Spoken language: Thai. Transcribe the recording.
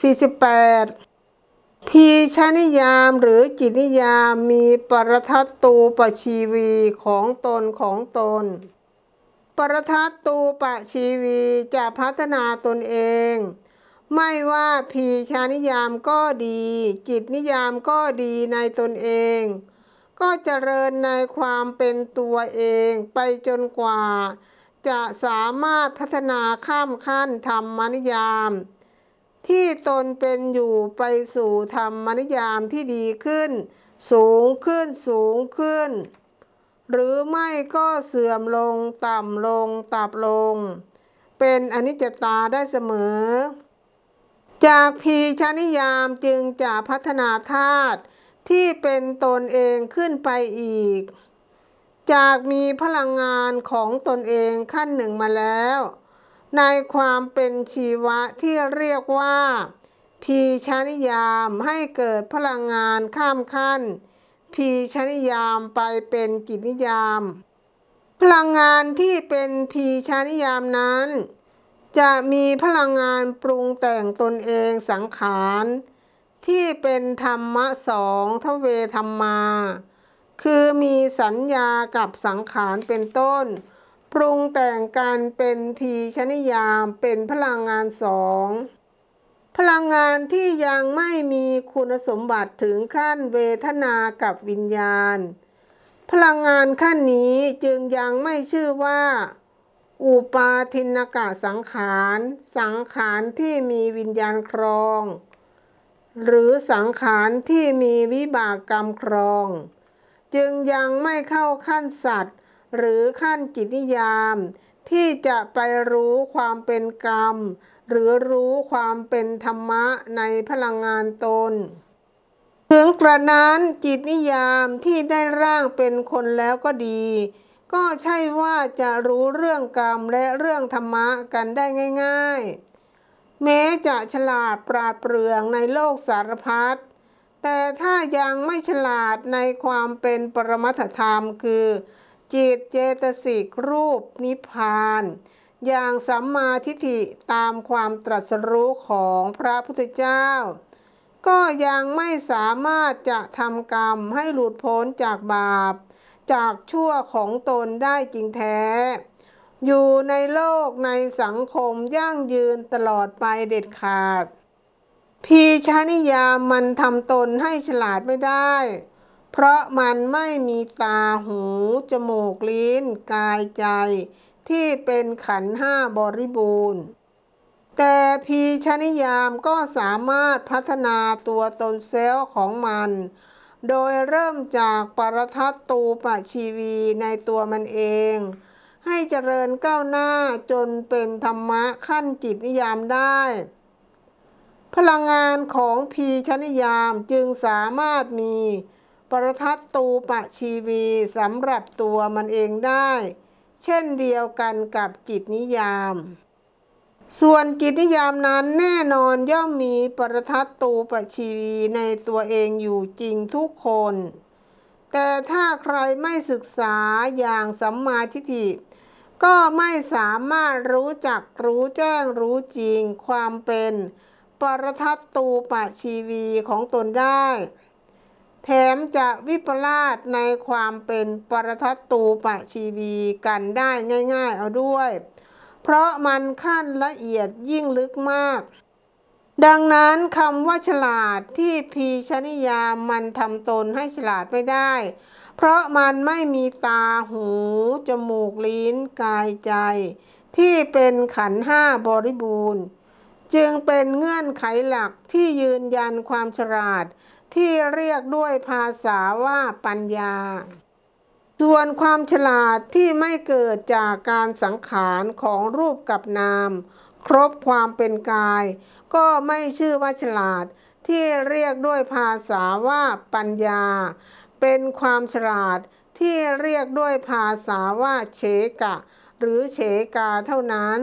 48พีชานิยามหรือจิตนิยามมีปรทัตตูปชีวีของตนของตน ปรทัตตูปชีวีจะพัฒนาตนเอง ไม่ว่าพีชานิยามก็ดี จิตนิยามก็ดีในตนเอง ก็เจริญในความเป็นตัวเองไปจนกว่า จะสามารถพัฒนาข้ามขั้นธรรมนิยาม ที่ตนเป็นอยู่ไปสู่ธรรมนิยามที่ดีขึ้น สูงขึ้นสูงขึ้น หรือไม่ก็เสื่อมลงต่ำลงตับลง เป็นอนิจจตาได้เสมอ จากพีชนิยามจึงจะพัฒนาธาตุที่เป็นตนเองขึ้นไปอีก จากมีพลังงานของตนเองขั้นหนึ่งมาแล้ว ในความเป็นชีวะที่เรียกว่า พีชนิยามให้เกิดพลังงานข้ามขั้น พีชนิยามไปเป็นจิตนิยาม พลังงานที่เป็นพีชนิยามนั้น จะมีพลังงานปรุงแต่งตนเองสังขารที่เป็นธรรมะสองทเวธรรมาคือมีสัญญากับสังขารเป็นต้น ปรุงแต่งกันเป็นพีชนิยามเป็นพลังงานสองพลังงานที่ยังไม่มีคุณสมบัติถึงขั้นเวทนากับวิญญาณ พลังงานขั้นนี้จึงยังไม่ชื่อว่า อุปาทินกะสังขาร สังขารที่มีวิญญาณครอง หรือสังขารที่มีวิบากกรรมครอง จึงยังไม่เข้าขั้นสัตว์ หรือขั้นจิตนิยาม ที่จะไปรู้ความเป็นกรรม หรือรู้ความเป็นธรรมะในพลังงานตน ถึงกระนั้นจิตนิยามที่ได้ร่างเป็นคนแล้วก็ดี ก็ใช่ว่าจะรู้เรื่องกรรมและเรื่องธรรมะกันได้ง่าย ๆ แม้จะฉลาดปราดเปรื่องในโลกสารพัดแต่ถ้ายังไม่ฉลาดในความเป็นปรมัตถธรรมคือ จิตเจตสิกรูปนิพพาน อย่างสัมมาทิฏฐิตามความตรัสรู้ของพระพุทธเจ้า ก็ยังไม่สามารถจะทำกรรมให้หลุดพ้นจากบาป จากชั่วของตนได้จริงแท้ อยู่ในโลกในสังคมยั่งยืนตลอดไปเด็ดขาด พีชานิยามมันทำตนให้ฉลาดไม่ได้ เพราะมันไม่มีตาหู จมูกลิ้น กายใจ ที่เป็นขันห้าบริบูรณ์ แต่พีชนิยามก็สามารถพัฒนาตัวตนเซลล์ของมัน โดยเริ่มจากปรทัตตูปชีวีในตัวมันเอง ให้เจริญก้าวหน้าจนเป็นธรรมะขั้นจิตนิยามได้พลังงานของพีชนิยามจึงสามารถมี ปรทัตตูปะชีวีสำหรับตัวมันเองได้ เช่นเดียวกันกับจิตนิยาม ส่วนจิตนิยามนั้นแน่นอนย่อมมีปรทัตตูปชีวีในตัวเองอยู่จริงทุกคน แต่ถ้าใครไม่ศึกษาอย่างสัมมาทิฏฐิก็ไม่สามารถรู้จักรู้แจ้งรู้จริงความเป็น ปรทัตตูปชีวีของตนได้ แถมจะวิปลาสในความเป็นปรทัตตูปชีวีกันได้ง่ายๆเอาด้วย เพราะมันขั้นละเอียดยิ่งลึกมาก ดังนั้นคำว่าฉลาดที่พีชนิยามมันทำตนให้ฉลาดไม่ได้ เพราะมันไม่มีตาหู จมูกลิ้นกายใจ ที่เป็นขันห้าบริบูรณ์ จึงเป็นเงื่อนไขหลักที่ยืนยันความฉลาด ที่เรียกด้วยภาษาว่าปัญญา ส่วนความฉลาดที่ไม่เกิดจากการสังขารของรูปกับนาม ครบความเป็นกาย ก็ไม่ชื่อว่าฉลาด ที่เรียกด้วยภาษาว่าปัญญา เป็นความฉลาดที่เรียกด้วยภาษาว่าเฉกะ หรือเฉกาเท่านั้น